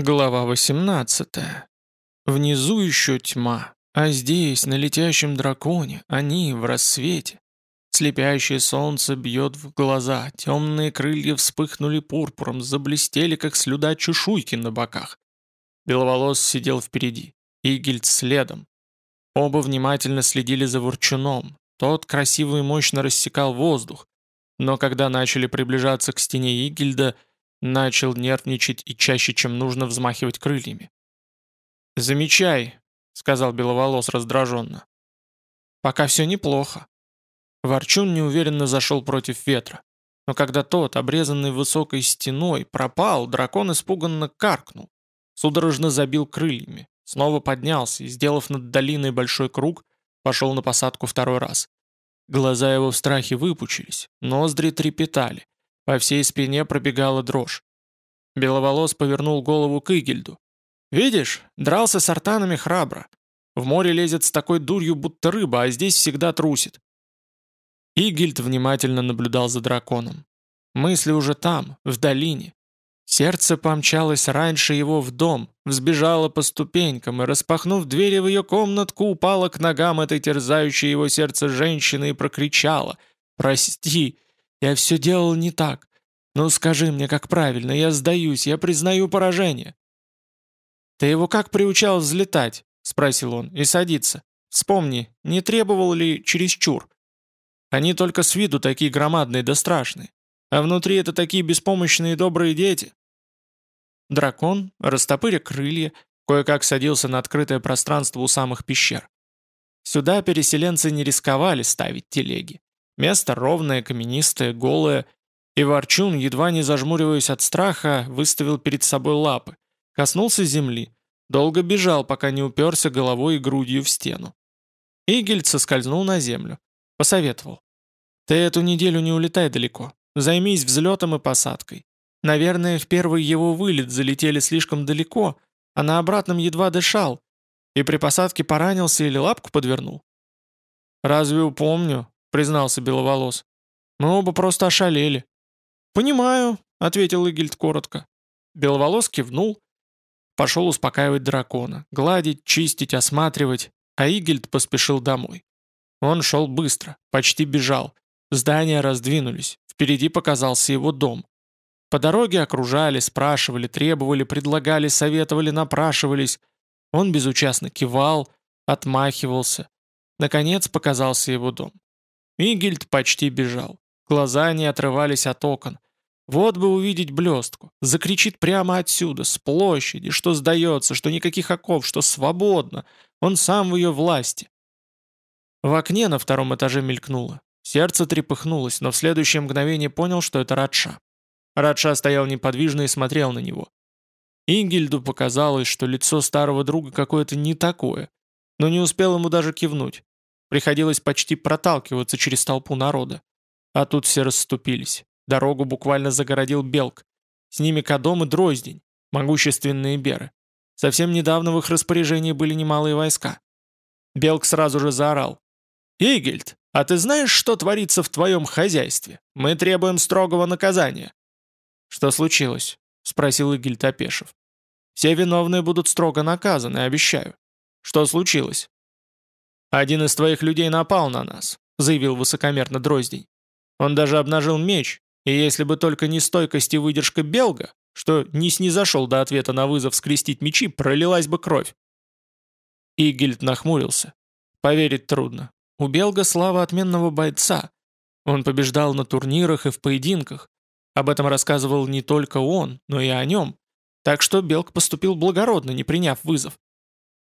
Глава 18. Внизу еще тьма, а здесь, на летящем драконе, они в рассвете. Слепящее солнце бьет в глаза, темные крылья вспыхнули пурпуром, заблестели, как слюда чешуйки на боках. Беловолос сидел впереди, Игельд следом. Оба внимательно следили за ворчуном. Тот красиво и мощно рассекал воздух, но когда начали приближаться к стене Игельда, Начал нервничать и чаще, чем нужно, взмахивать крыльями. «Замечай», — сказал Беловолос раздраженно. «Пока все неплохо». Ворчун неуверенно зашел против ветра. Но когда тот, обрезанный высокой стеной, пропал, дракон испуганно каркнул, судорожно забил крыльями, снова поднялся и, сделав над долиной большой круг, пошел на посадку второй раз. Глаза его в страхе выпучились, ноздри трепетали, по всей спине пробегала дрожь. Беловолос повернул голову к Игельду. «Видишь, дрался с артанами храбро. В море лезет с такой дурью, будто рыба, а здесь всегда трусит». Игельд внимательно наблюдал за драконом. Мысли уже там, в долине. Сердце помчалось раньше его в дом, взбежало по ступенькам и, распахнув двери в ее комнатку, упало к ногам этой терзающей его сердце женщины и прокричала «Прости, я все делал не так. Ну скажи мне, как правильно, я сдаюсь, я признаю поражение». «Ты его как приучал взлетать?» — спросил он, — «и садиться. Вспомни, не требовал ли чересчур? Они только с виду такие громадные да страшные, а внутри это такие беспомощные добрые дети». Дракон, растопыря крылья, кое-как садился на открытое пространство у самых пещер. Сюда переселенцы не рисковали ставить телеги. Место ровное, каменистое, голое, и Ворчун, едва не зажмуриваясь от страха, выставил перед собой лапы, коснулся земли, долго бежал, пока не уперся головой и грудью в стену. Игельд соскользнул на землю. Посоветовал. «Ты эту неделю не улетай далеко. Займись взлетом и посадкой. Наверное, в первый его вылет залетели слишком далеко, а на обратном едва дышал. И при посадке поранился или лапку подвернул?» «Разве упомню?» — признался Беловолос. «Мы оба просто ошалели». «Понимаю», — ответил Игельд коротко. Беловолос кивнул, пошел успокаивать дракона, гладить, чистить, осматривать, а Игельд поспешил домой. Он шел быстро, почти бежал. Здания раздвинулись, впереди показался его дом. По дороге окружали, спрашивали, требовали, предлагали, советовали, напрашивались. Он безучастно кивал, отмахивался. Наконец показался его дом. Мигельд почти бежал. Глаза не отрывались от окон. Вот бы увидеть блестку. Закричит прямо отсюда, с площади, что сдается, что никаких оков, что свободно. Он сам в ее власти. В окне на втором этаже мелькнуло. Сердце трепыхнулось, но в следующее мгновение понял, что это Радша. Радша стоял неподвижно и смотрел на него. Ингельду показалось, что лицо старого друга какое-то не такое, но не успел ему даже кивнуть. Приходилось почти проталкиваться через толпу народа. А тут все расступились. Дорогу буквально загородил Белк. С ними Кадом и Дроздень, могущественные беры. Совсем недавно в их распоряжении были немалые войска. Белк сразу же заорал. «Игельд, а ты знаешь, что творится в твоем хозяйстве? Мы требуем строгого наказания». «Что случилось?» — спросил Игельд, опешив. «Все виновные будут строго наказаны, обещаю». «Что случилось?» «Один из твоих людей напал на нас», — заявил высокомерно Дроздень. «Он даже обнажил меч, и если бы только не стойкость и выдержка Белга, что не снизошел до ответа на вызов скрестить мечи, пролилась бы кровь». Игельд нахмурился. Поверить трудно. У Белга слава отменного бойца. Он побеждал на турнирах и в поединках. Об этом рассказывал не только он, но и о нем. Так что Белг поступил благородно, не приняв вызов.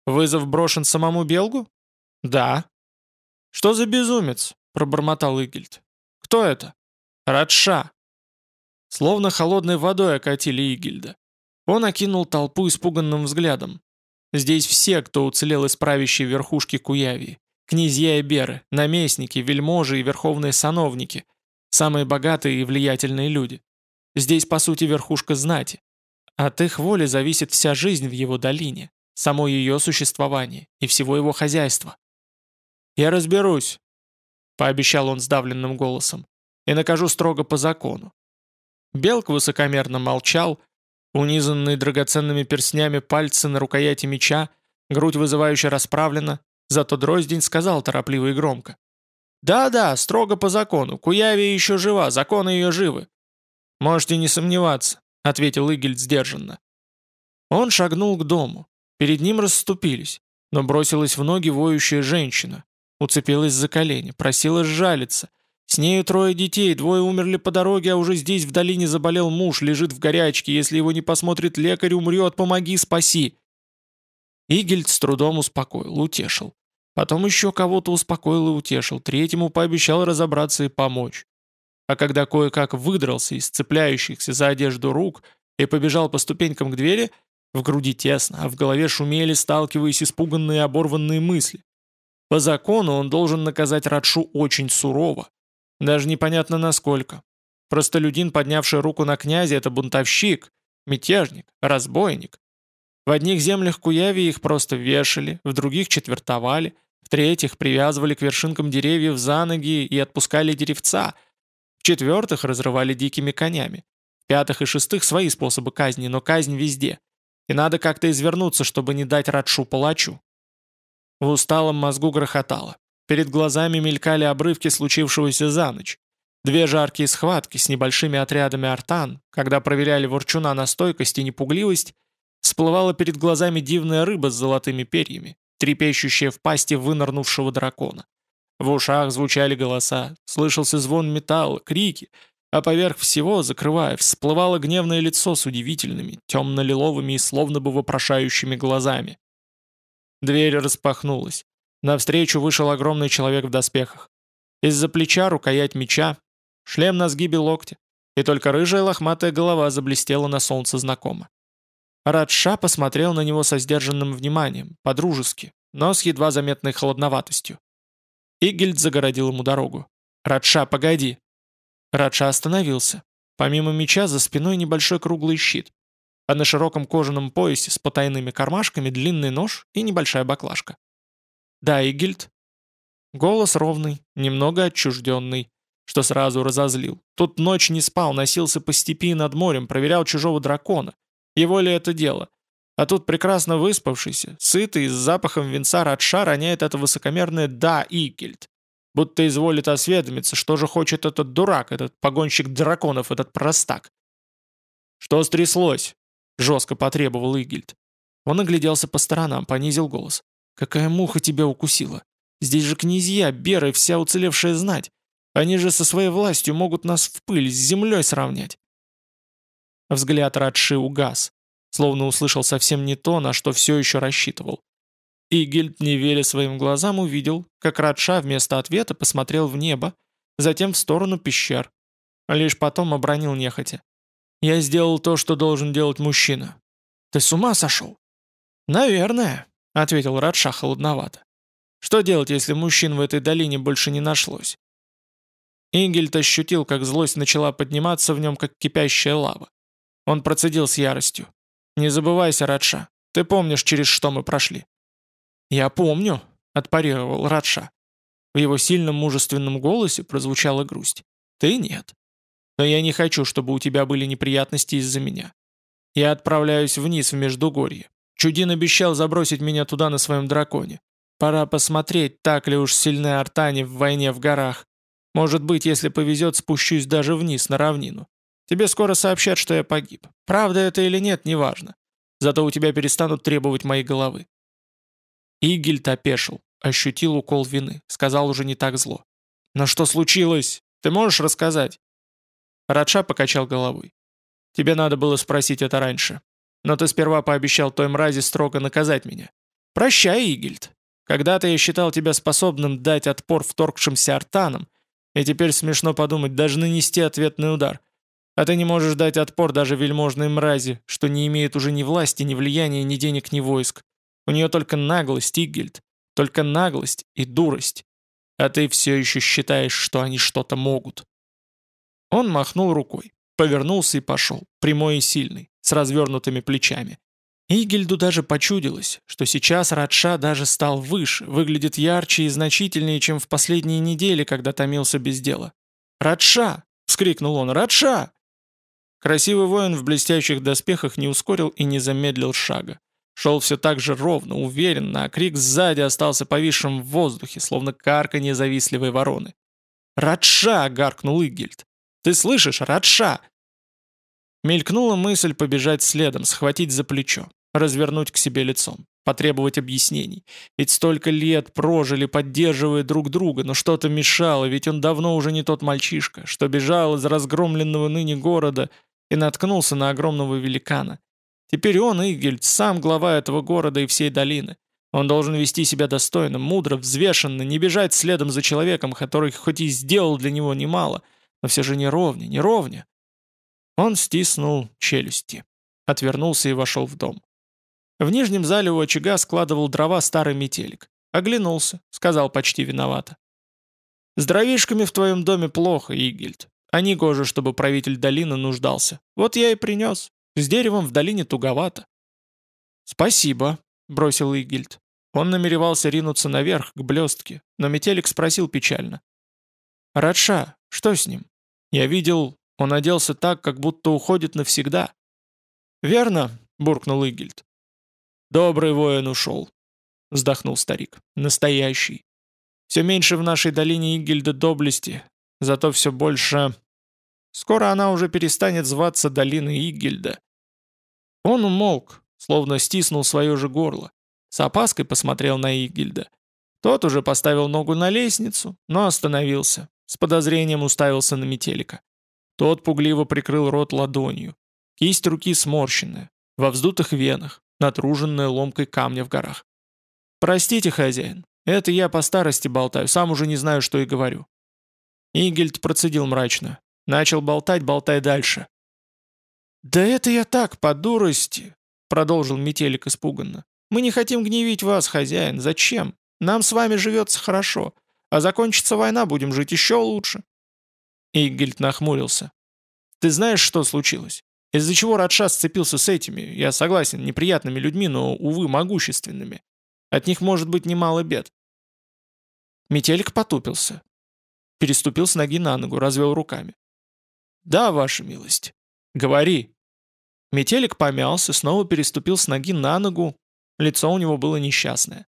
Вызов брошен самому Белгу? «Да». «Что за безумец?» — пробормотал Игельд. «Кто это?» «Радша». Словно холодной водой окатили Игельда. Он окинул толпу испуганным взглядом. Здесь все, кто уцелел из правящей верхушки Куявии. Князья и беры, наместники, вельможи и верховные сановники. Самые богатые и влиятельные люди. Здесь, по сути, верхушка знати. От их воли зависит вся жизнь в его долине, само ее существование и всего его хозяйства. «Я разберусь», — пообещал он сдавленным голосом, «и накажу строго по закону». Белк высокомерно молчал, унизанные драгоценными перстнями пальцы на рукояти меча, грудь вызывающе расправлена, зато Дроздень сказал торопливо и громко. «Да-да, строго по закону, Куяви еще жива, законы ее живы». «Можете не сомневаться», — ответил Игельд сдержанно. Он шагнул к дому. Перед ним расступились, но бросилась в ноги воющая женщина. Уцепилась за колени, просила сжалиться. С нею трое детей, двое умерли по дороге, а уже здесь в долине заболел муж, лежит в горячке, если его не посмотрит лекарь, умрет, помоги, спаси. Игельд с трудом успокоил, утешил. Потом еще кого-то успокоил и утешил, третьему пообещал разобраться и помочь. А когда кое-как выдрался из цепляющихся за одежду рук и побежал по ступенькам к двери, в груди тесно, а в голове шумели, сталкиваясь испуганные оборванные мысли. По закону он должен наказать Радшу очень сурово. Даже непонятно насколько. Простолюдин, поднявший руку на князя, это бунтовщик, мятежник, разбойник. В одних землях Куяви их просто вешали, в других четвертовали, в-третьих привязывали к вершинкам деревьев за ноги и отпускали деревца, в-четвертых разрывали дикими конями, в-пятых и шестых свои способы казни, но казнь везде – и надо как-то извернуться, чтобы не дать Радшу палачу. В усталом мозгу грохотало. Перед глазами мелькали обрывки случившегося за ночь. Две жаркие схватки с небольшими отрядами артан, когда проверяли ворчуна на стойкость и непугливость, всплывала перед глазами дивная рыба с золотыми перьями, трепещущая в пасти вынырнувшего дракона. В ушах звучали голоса, слышался звон металла, крики, а поверх всего, закрывая, всплывало гневное лицо с удивительными, темно-лиловыми и словно бы вопрошающими глазами. Дверь распахнулась. Навстречу вышел огромный человек в доспехах. Из-за плеча рукоять меча, шлем на сгибе локтя, и только рыжая лохматая голова заблестела на солнце знакомо. Радша посмотрел на него со сдержанным вниманием, по-дружески, но с едва заметной холодноватостью. Игельд загородил ему дорогу. «Радша, погоди!» Радша остановился. Помимо меча за спиной небольшой круглый щит, а на широком кожаном поясе с потайными кармашками длинный нож и небольшая баклажка. «Да, Игильд». Голос ровный, немного отчужденный, что сразу разозлил. Тут ночь не спал, носился по степи над морем, проверял чужого дракона. Его ли это дело? А тут прекрасно выспавшийся, сытый, с запахом венца Радша роняет это высокомерное «да, Игильд» будто изволит осведомиться, что же хочет этот дурак, этот погонщик драконов, этот простак. «Что стряслось?» — жестко потребовал Игильд. Он огляделся по сторонам, понизил голос. «Какая муха тебя укусила? Здесь же князья, беры, вся уцелевшая знать. Они же со своей властью могут нас в пыль с землей сравнять». Взгляд Радши угас, словно услышал совсем не то, на что все еще рассчитывал. И Гильд, не веря своим глазам, увидел, как Радша вместо ответа посмотрел в небо, затем в сторону пещер. Лишь потом обронил нехотя. «Я сделал то, что должен делать мужчина». «Ты с ума сошел?» «Наверное», — ответил Радша холодновато. «Что делать, если мужчин в этой долине больше не нашлось?» Ингельд ощутил, как злость начала подниматься в нем, как кипящая лава. Он процедил с яростью. «Не забывайся, Радша. Ты помнишь, через что мы прошли. «Я помню», — отпарировал Радша. В его сильном мужественном голосе прозвучала грусть. «Ты нет. Но я не хочу, чтобы у тебя были неприятности из-за меня. Я отправляюсь вниз в Междугорье. Чудин обещал забросить меня туда на своем драконе. Пора посмотреть, так ли уж сильны артани в войне в горах. Может быть, если повезет, спущусь даже вниз, на равнину. Тебе скоро сообщат, что я погиб. Правда это или нет, неважно. Зато у тебя перестанут требовать моей головы. Игельд опешил, ощутил укол вины, сказал уже не так зло. «Но что случилось? Ты можешь рассказать?» Радша покачал головой. «Тебе надо было спросить это раньше. Но ты сперва пообещал той мрази строго наказать меня. Прощай, Игельд. Когда-то я считал тебя способным дать отпор вторгшимся артанам, и теперь смешно подумать, даже нанести ответный удар. А ты не можешь дать отпор даже вельможной мрази, что не имеет уже ни власти, ни влияния, ни денег, ни войск. У нее только наглость, Игельд. Только наглость и дурость. А ты все еще считаешь, что они что-то могут. Он махнул рукой, повернулся и пошел, прямой и сильный, с развернутыми плечами. Игельду даже почудилось, что сейчас Радша даже стал выше, выглядит ярче и значительнее, чем в последние недели, когда томился без дела. «Радша!» — вскрикнул он. «Радша!» Красивый воин в блестящих доспехах не ускорил и не замедлил шага. Шел все так же ровно, уверенно, а крик сзади остался повисшим в воздухе, словно карканье завистливой вороны. «Радша!» — гаркнул Игельд. «Ты слышишь, Радша!» Мелькнула мысль побежать следом, схватить за плечо, развернуть к себе лицом, потребовать объяснений. Ведь столько лет прожили, поддерживая друг друга, но что-то мешало, ведь он давно уже не тот мальчишка, что бежал из разгромленного ныне города и наткнулся на огромного великана. Теперь он, Игельд, сам глава этого города и всей долины. Он должен вести себя достойно, мудро, взвешенно, не бежать следом за человеком, который хоть и сделал для него немало, но все же не ровня, не ровня. Он стиснул челюсти, отвернулся и вошел в дом. В нижнем зале у очага складывал дрова старый метелик. Оглянулся, сказал почти виновато. «С дровишками в твоем доме плохо, Игельд. А не гоже, чтобы правитель долины нуждался. Вот я и принес. С деревом в долине туговато». «Спасибо», — бросил Игельд. Он намеревался ринуться наверх, к блестке, но метелик спросил печально. «Радша, что с ним? Я видел, он оделся так, как будто уходит навсегда». «Верно», — буркнул Игельд. «Добрый воин ушел», — вздохнул старик. «Настоящий. Все меньше в нашей долине Игельда доблести, зато все больше... Скоро она уже перестанет зваться долиной Игельда». Он умолк, словно стиснул свое же горло. С опаской посмотрел на Игельда. Тот уже поставил ногу на лестницу, но остановился. С подозрением уставился на метелика. Тот пугливо прикрыл рот ладонью. Кисть руки сморщенная, во вздутых венах, натруженная ломкой камня в горах. «Простите, хозяин, это я по старости болтаю, сам уже не знаю, что и говорю». Игельд процедил мрачно. Начал болтать, болтай дальше. «Да это я так, по дурости», — продолжил Метелик испуганно. «Мы не хотим гневить вас, хозяин. Зачем? Нам с вами живется хорошо. А закончится война, будем жить еще лучше». Игельд нахмурился. «Ты знаешь, что случилось? Из-за чего Радша сцепился с этими, я согласен, неприятными людьми, но, увы, могущественными. От них может быть немало бед. Метелик потупился. Переступил с ноги на ногу, развел руками. «Да, ваша милость. Говори». Метелик помялся, снова переступил с ноги на ногу. Лицо у него было несчастное.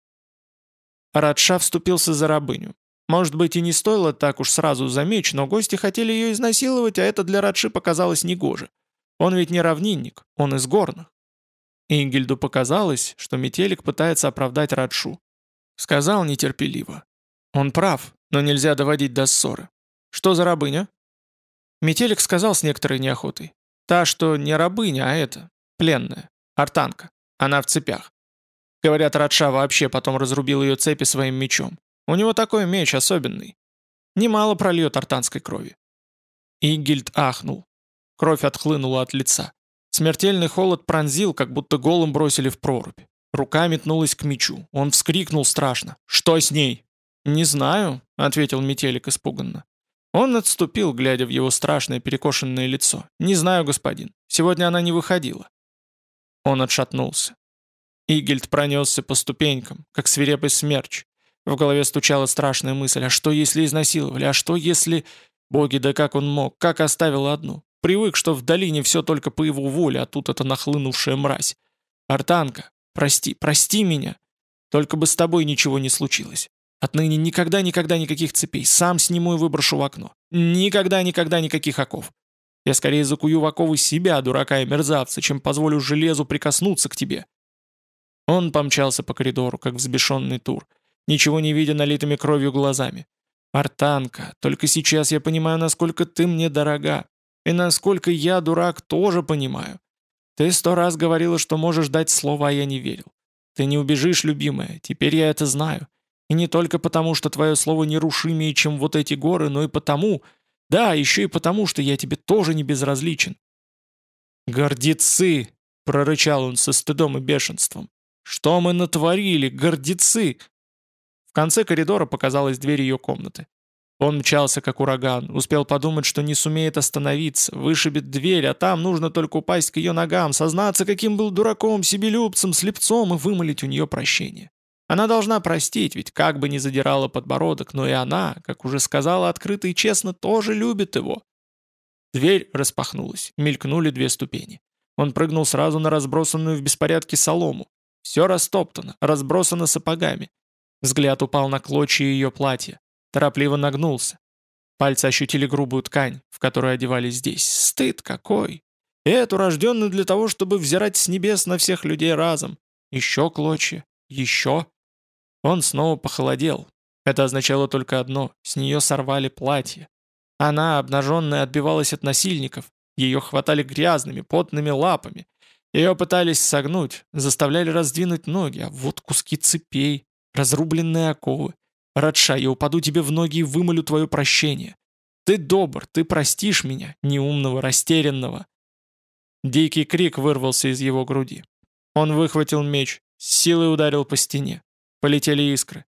Радша вступился за рабыню. Может быть, и не стоило так уж сразу за меч, но гости хотели ее изнасиловать, а это для Радши показалось негоже. Он ведь не равнинник, он из горных. Ингельду показалось, что Метелик пытается оправдать Радшу. Сказал нетерпеливо. Он прав, но нельзя доводить до ссоры. Что за рабыня? Метелик сказал с некоторой неохотой. Та, что не рабыня, а это, пленная, артанка. Она в цепях. Говорят, Радша вообще потом разрубил ее цепи своим мечом. У него такой меч особенный. Немало прольет артанской крови. Игельд ахнул. Кровь отхлынула от лица. Смертельный холод пронзил, как будто голым бросили в прорубь. Рука метнулась к мечу. Он вскрикнул страшно. «Что с ней?» «Не знаю», — ответил Метелик испуганно. Он отступил, глядя в его страшное перекошенное лицо. «Не знаю, господин. Сегодня она не выходила». Он отшатнулся. Игельд пронесся по ступенькам, как свирепый смерч. В голове стучала страшная мысль, а что если изнасиловали, а что если... Боги, да как он мог, как оставил одну? Привык, что в долине все только по его воле, а тут это нахлынувшая мразь. Артанка, прости, прости меня. Только бы с тобой ничего не случилось. Отныне никогда-никогда никаких цепей. Сам сниму и выброшу в окно. Никогда-никогда никаких оков. Я скорее закую в оковы себя, дурака и мерзавца, чем позволю железу прикоснуться к тебе». Он помчался по коридору, как взбешенный тур, ничего не видя налитыми кровью глазами. «Артанка, только сейчас я понимаю, насколько ты мне дорога. И насколько я, дурак, тоже понимаю. Ты сто раз говорила, что можешь дать слово, а я не верил. Ты не убежишь, любимая, теперь я это знаю. И не только потому, что твое слово нерушимее, чем вот эти горы, но и потому, да, еще и потому, что я тебе тоже не безразличен. «Гордецы!» — прорычал он со стыдом и бешенством. «Что мы натворили, гордецы?» Конце коридора показалась дверь ее комнаты. Он мчался, как ураган, успел подумать, что не сумеет остановиться, вышибет дверь, а там нужно только упасть к ее ногам, сознаться, каким был дураком, себелюбцем, слепцом и вымолить у нее прощение. Она должна простить, ведь как бы ни задирала подбородок, но и она, как уже сказала открыто и честно, тоже любит его. Дверь распахнулась, мелькнули две ступени. Он прыгнул сразу на разбросанную в беспорядке солому. Все растоптано, разбросано сапогами. Взгляд упал на клочья ее платья. Торопливо нагнулся. Пальцы ощутили грубую ткань, в которую одевались здесь. Стыд какой! Эту рожденную для того, чтобы взирать с небес на всех людей разом. Еще клочья. Еще. Он снова похолодел. Это означало только одно — с нее сорвали платье. Она, обнаженная, отбивалась от насильников. Ее хватали грязными, потными лапами. Ее пытались согнуть, заставляли раздвинуть ноги, а вот куски цепей, разрубленные оковы. Радша, я упаду тебе в ноги и вымолю твое прощение. Ты добр, ты простишь меня, неумного, растерянного. Дикий крик вырвался из его груди. Он выхватил меч, с силой ударил по стене. Полетели искры.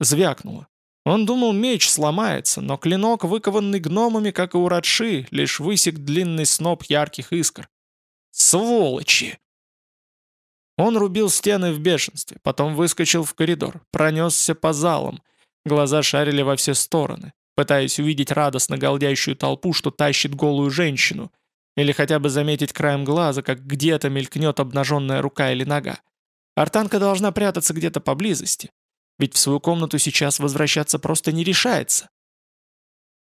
Звякнуло. Он думал, меч сломается, но клинок, выкованный гномами, как и у Радши, лишь высек длинный сноп ярких искр. Сволочи! Он рубил стены в бешенстве, потом выскочил в коридор, пронесся по залам. Глаза шарили во все стороны, пытаясь увидеть радостно галдящую толпу, что тащит голую женщину, или хотя бы заметить краем глаза, как где-то мелькнет обнаженная рука или нога. Артанка должна прятаться где-то поблизости, ведь в свою комнату сейчас возвращаться просто не решается.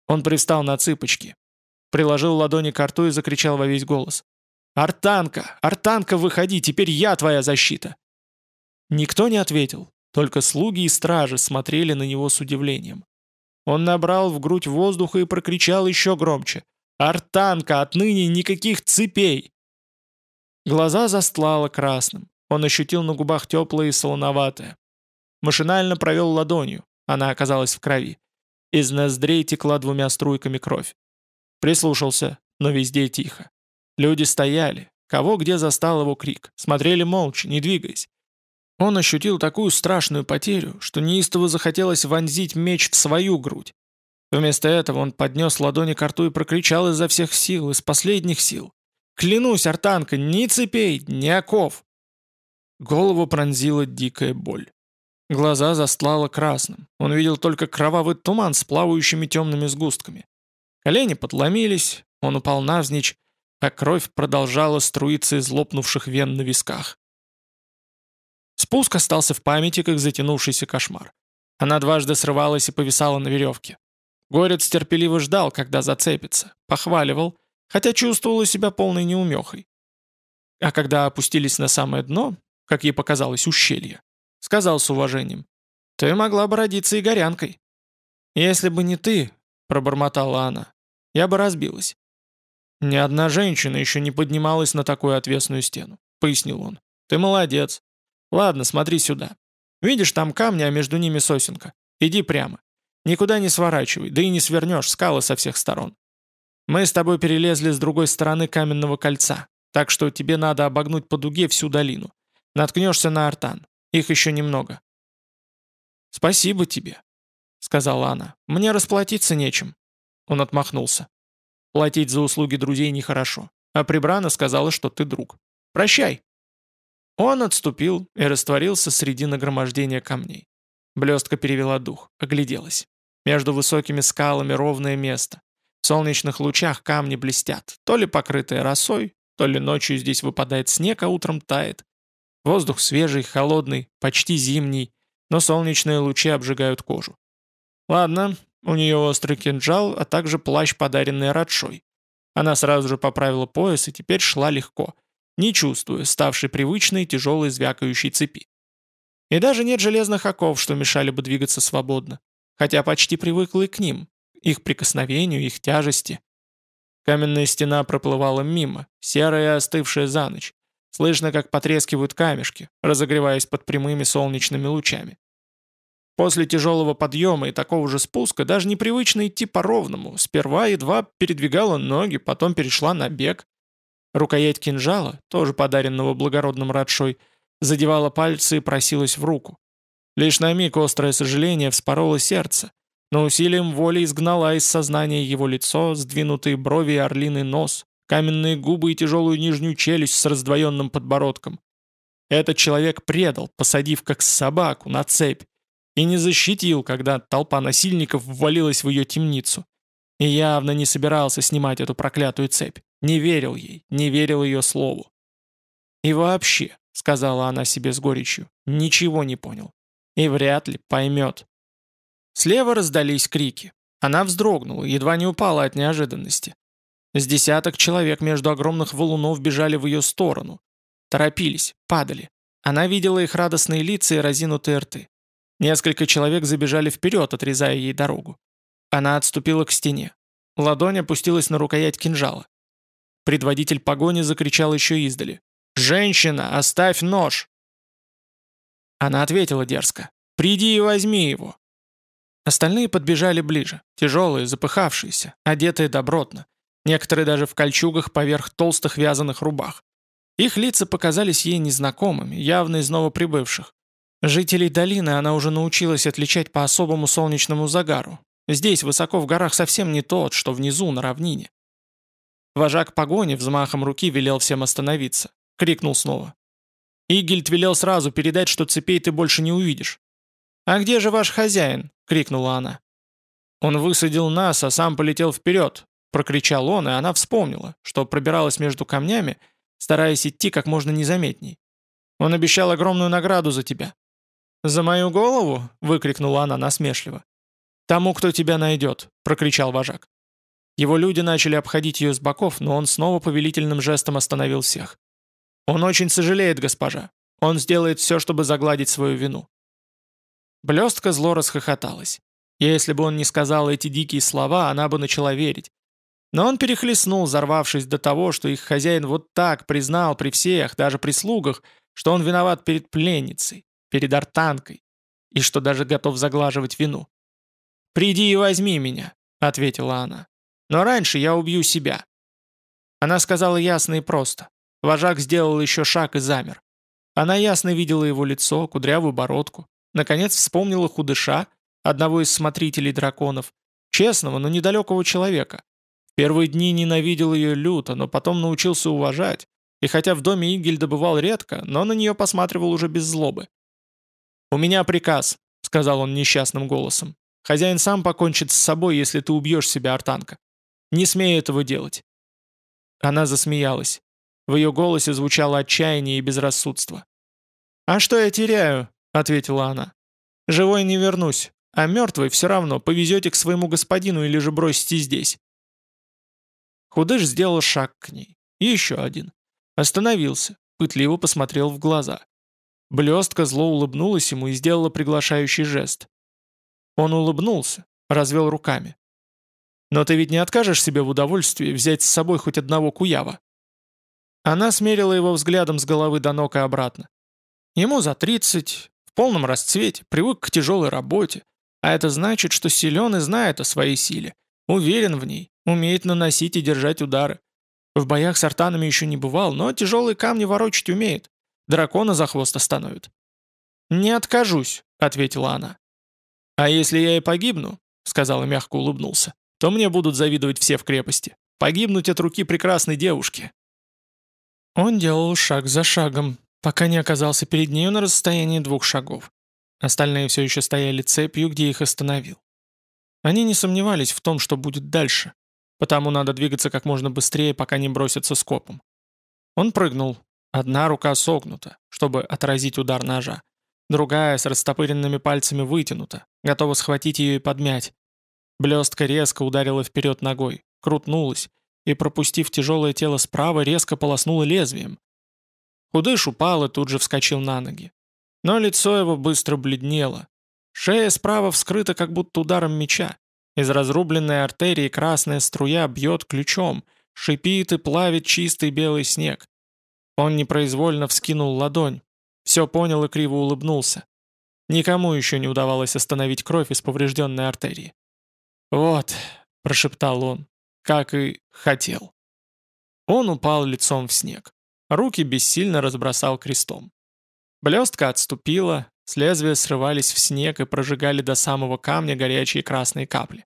Он привстал на цыпочки, приложил ладони к рту и закричал во весь голос. «Артанка! Артанка, выходи! Теперь я твоя защита!» Никто не ответил, только слуги и стражи смотрели на него с удивлением. Он набрал в грудь воздуха и прокричал еще громче. «Артанка! Отныне никаких цепей!» Глаза застлало красным. Он ощутил на губах теплое и солоноватое. Машинально провел ладонью. Она оказалась в крови. Из ноздрей текла двумя струйками кровь. Прислушался, но везде тихо. Люди стояли. Кого где застал его крик. Смотрели молча, не двигаясь. Он ощутил такую страшную потерю, что неистово захотелось вонзить меч в свою грудь. Вместо этого он поднес ладони к рту и прокричал изо всех сил, из последних сил. «Клянусь, Артанка, ни цепей, ни оков!» Голову пронзила дикая боль. Глаза застлало красным. Он видел только кровавый туман с плавающими темными сгустками. Колени подломились, он упал навзничь, а кровь продолжала струиться из лопнувших вен на висках. Спуск остался в памяти, как затянувшийся кошмар. Она дважды срывалась и повисала на веревке. Горец терпеливо ждал, когда зацепится, похваливал, хотя чувствовала себя полной неумехой. А когда опустились на самое дно, как ей показалось, ущелье, сказал с уважением. «Ты могла бы родиться и горянкой». «Если бы не ты», — пробормотала она, — «я бы разбилась». «Ни одна женщина еще не поднималась на такую отвесную стену», — пояснил он. «Ты молодец. Ладно, смотри сюда. Видишь, там камни, а между ними сосенка. Иди прямо. Никуда не сворачивай, да и не свернешь, скалы со всех сторон. Мы с тобой перелезли с другой стороны каменного кольца, так что тебе надо обогнуть по дуге всю долину. Наткнешься на артан. Их еще немного». «Спасибо тебе», — сказала она. «Мне расплатиться нечем». Он отмахнулся. «Платить за услуги друзей нехорошо. А Прибрана сказала, что ты друг. Прощай». Он отступил и растворился среди нагромождения камней. Блестка перевела дух, огляделась. Между высокими скалами ровное место. В солнечных лучах камни блестят, то ли покрытые росой, то ли ночью здесь выпадает снег, а утром тает. Воздух свежий, холодный, почти зимний, но солнечные лучи обжигают кожу. Ладно, у нее острый кинжал, а также плащ, подаренный Радшой. Она сразу же поправила пояс и теперь шла легко, не чувствуя ставшей привычной тяжелой звякающей цепи. И даже нет железных оков, что мешали бы двигаться свободно, хотя почти привыкла и к ним, их прикосновению, их тяжести. Каменная стена проплывала мимо, серая и остывшая за ночь, Слышно, как потрескивают камешки, разогреваясь под прямыми солнечными лучами. После тяжелого подъема и такого же спуска даже непривычно идти по-ровному. Сперва едва передвигала ноги, потом перешла на бег. Рукоять кинжала, тоже подаренного благородным Радшой, задевала пальцы и просилась в руку. Лишь на миг острое сожаление вспороло сердце, но усилием воли изгнала из сознания его лицо, сдвинутые брови и орлиный нос, каменные губы и тяжелую нижнюю челюсть с раздвоенным подбородком. Этот человек предал, посадив как собаку на цепь, и не защитил, когда толпа насильников ввалилась в ее темницу. И явно не собирался снимать эту проклятую цепь. Не верил ей, не верил ее слову. «И вообще», — сказала она себе с горечью, — «ничего не понял. И вряд ли поймет». Слева раздались крики. Она вздрогнула, едва не упала от неожиданности. С десяток человек между огромных валунов бежали в ее сторону. Торопились, падали. Она видела их радостные лица и разинутые рты. Несколько человек забежали вперед, отрезая ей дорогу. Она отступила к стене. Ладонь опустилась на рукоять кинжала. Предводитель погони закричал еще издали. «Женщина, оставь нож!» Она ответила дерзко. «Приди и возьми его!» Остальные подбежали ближе, тяжелые, запыхавшиеся, одетые добротно. Некоторые даже в кольчугах поверх толстых вязаных рубах. Их лица показались ей незнакомыми, явно из новоприбывших. Жителей долины она уже научилась отличать по особому солнечному загару. Здесь, высоко в горах, совсем не тот, что внизу, на равнине. Вожак погони взмахом руки велел всем остановиться. Крикнул снова. Игельд велел сразу передать, что цепей ты больше не увидишь. «А где же ваш хозяин?» — крикнула она. «Он высадил нас, а сам полетел вперед», — прокричал он, и она вспомнила, что пробиралась между камнями, стараясь идти как можно незаметней. «Он обещал огромную награду за тебя». «За мою голову?» — выкрикнула она насмешливо. «Тому, кто тебя найдет», — прокричал вожак. Его люди начали обходить ее с боков, но он снова повелительным жестом остановил всех. «Он очень сожалеет, госпожа. Он сделает все, чтобы загладить свою вину». Блестка зло расхохоталась. Если бы он не сказал эти дикие слова, она бы начала верить. Но он перехлестнул, взорвавшись до того, что их хозяин вот так признал при всех, даже при слугах, что он виноват перед пленницей, перед артанкой, и что даже готов заглаживать вину. «Приди и возьми меня», — ответила она. «Но раньше я убью себя». Она сказала ясно и просто. Вожак сделал еще шаг и замер. Она ясно видела его лицо, кудрявую бородку. Наконец вспомнила худыша, одного из смотрителей драконов, честного, но недалекого человека. В первые дни ненавидел ее люто, но потом научился уважать, и хотя в доме Игельда бывал редко, но на нее посматривал уже без злобы. «У меня приказ», — сказал он несчастным голосом. Хозяин сам покончит с собой, если ты убьешь себя, Артанка. Не смей этого делать». Она засмеялась. В ее голосе звучало отчаяние и безрассудство. «А что я теряю?» — ответила она. «Живой не вернусь, а мертвый все равно повезете к своему господину или же бросите здесь». Худыш сделал шаг к ней. Еще один. Остановился, пытливо посмотрел в глаза. Блестка зло улыбнулась ему и сделала приглашающий жест. Он улыбнулся, развел руками. «Но ты ведь не откажешь себе в удовольствии взять с собой хоть одного куява?» Она смерила его взглядом с головы до ног и обратно. Ему за 30, в полном расцвете, привык к тяжелой работе, а это значит, что силен и знает о своей силе, уверен в ней, умеет наносить и держать удары. В боях с артанами еще не бывал, но тяжелые камни ворочать умеет. Дракона за хвост остановит. «Не откажусь», — ответила она. «А если я и погибну», — сказал и мягко улыбнулся, «то мне будут завидовать все в крепости. Погибнуть от руки прекрасной девушки». Он делал шаг за шагом, пока не оказался перед нею на расстоянии двух шагов. Остальные все еще стояли цепью, где их остановил. Они не сомневались в том, что будет дальше, потому надо двигаться как можно быстрее, пока не бросятся скопом. Он прыгнул. Одна рука согнута, чтобы отразить удар ножа. Другая с растопыренными пальцами вытянута, готова схватить ее и подмять. Блестка резко ударила вперед ногой, крутнулась и, пропустив тяжелое тело справа, резко полоснула лезвием. Худыш упал и тут же вскочил на ноги. Но лицо его быстро бледнело. Шея справа вскрыта как будто ударом меча. Из разрубленной артерии красная струя бьет ключом, шипит и плавит чистый белый снег. Он непроизвольно вскинул ладонь, все понял и криво улыбнулся. Никому еще не удавалось остановить кровь из поврежденной артерии. «Вот», — прошептал он, — «как и хотел». Он упал лицом в снег. Руки бессильно разбросал крестом. Блестка отступила, с лезвия срывались в снег и прожигали до самого камня горячие красные капли.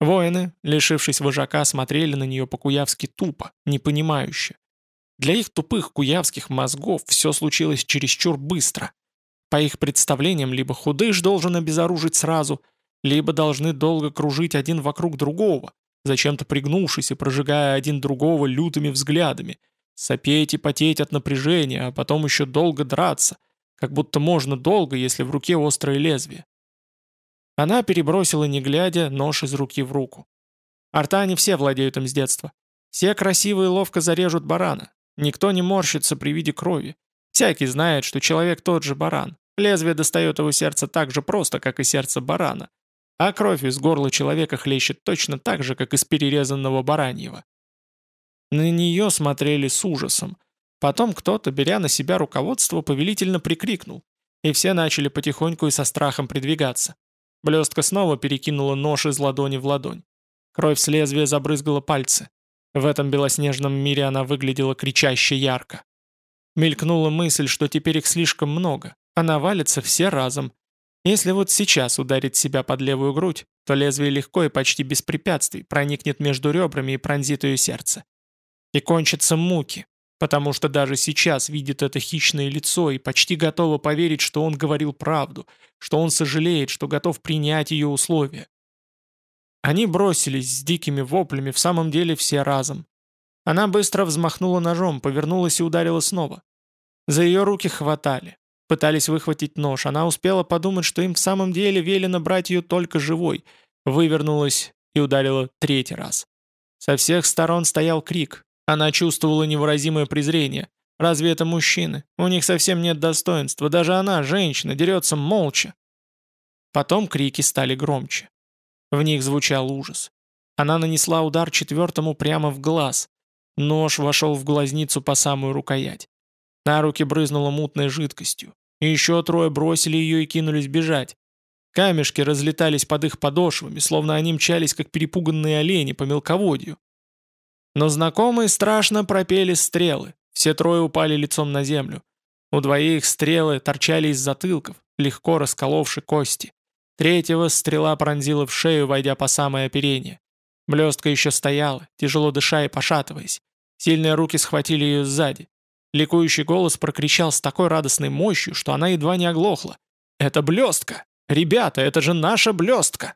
Воины, лишившись вожака, смотрели на нее по-куявски тупо, непонимающе. Для их тупых куявских мозгов все случилось чересчур быстро. По их представлениям, либо худыш должен обезоружить сразу, либо должны долго кружить один вокруг другого, зачем-то пригнувшись и прожигая один другого лютыми взглядами, сопеть и потеть от напряжения, а потом еще долго драться, как будто можно долго, если в руке острое лезвие. Она перебросила, не глядя, нож из руки в руку. Артане все владеют им с детства. Все красиво и ловко зарежут барана. Никто не морщится при виде крови. Всякий знает, что человек тот же баран. Лезвие достает его сердце так же просто, как и сердце барана. А кровь из горла человека хлещет точно так же, как из перерезанного бараньего. На нее смотрели с ужасом. Потом кто-то, беря на себя руководство, повелительно прикрикнул. И все начали потихоньку и со страхом придвигаться. Блестка снова перекинула нож из ладони в ладонь. Кровь с лезвия забрызгала пальцы. В этом белоснежном мире она выглядела кричаще ярко. Мелькнула мысль, что теперь их слишком много, а навалятся все разом, если вот сейчас ударить себя под левую грудь, то лезвие легко и почти без препятствий проникнет между ребрами и пронзит ее сердце. И кончатся муки, потому что даже сейчас видит это хищное лицо и почти готова поверить, что он говорил правду, что он сожалеет, что готов принять ее условия. Они бросились с дикими воплями в самом деле все разом. Она быстро взмахнула ножом, повернулась и ударила снова. За ее руки хватали. Пытались выхватить нож. Она успела подумать, что им в самом деле велено брать ее только живой. Вывернулась и ударила третий раз. Со всех сторон стоял крик. Она чувствовала невыразимое презрение. Разве это мужчины? У них совсем нет достоинства. Даже она, женщина, дерется молча. Потом крики стали громче. В них звучал ужас. Она нанесла удар четвертому прямо в глаз. Нож вошел в глазницу по самую рукоять. На руки брызнула мутной жидкостью. И еще трое бросили ее и кинулись бежать. Камешки разлетались под их подошвами, словно они мчались, как перепуганные олени по мелководью. Но знакомые страшно пропели стрелы. Все трое упали лицом на землю. У двоих стрелы торчали из затылков, легко расколовши кости. Третьего стрела пронзила в шею, войдя по самое оперение. Блестка еще стояла, тяжело дыша и пошатываясь. Сильные руки схватили ее сзади. Ликующий голос прокричал с такой радостной мощью, что она едва не оглохла. «Это блестка! Ребята, это же наша блестка!»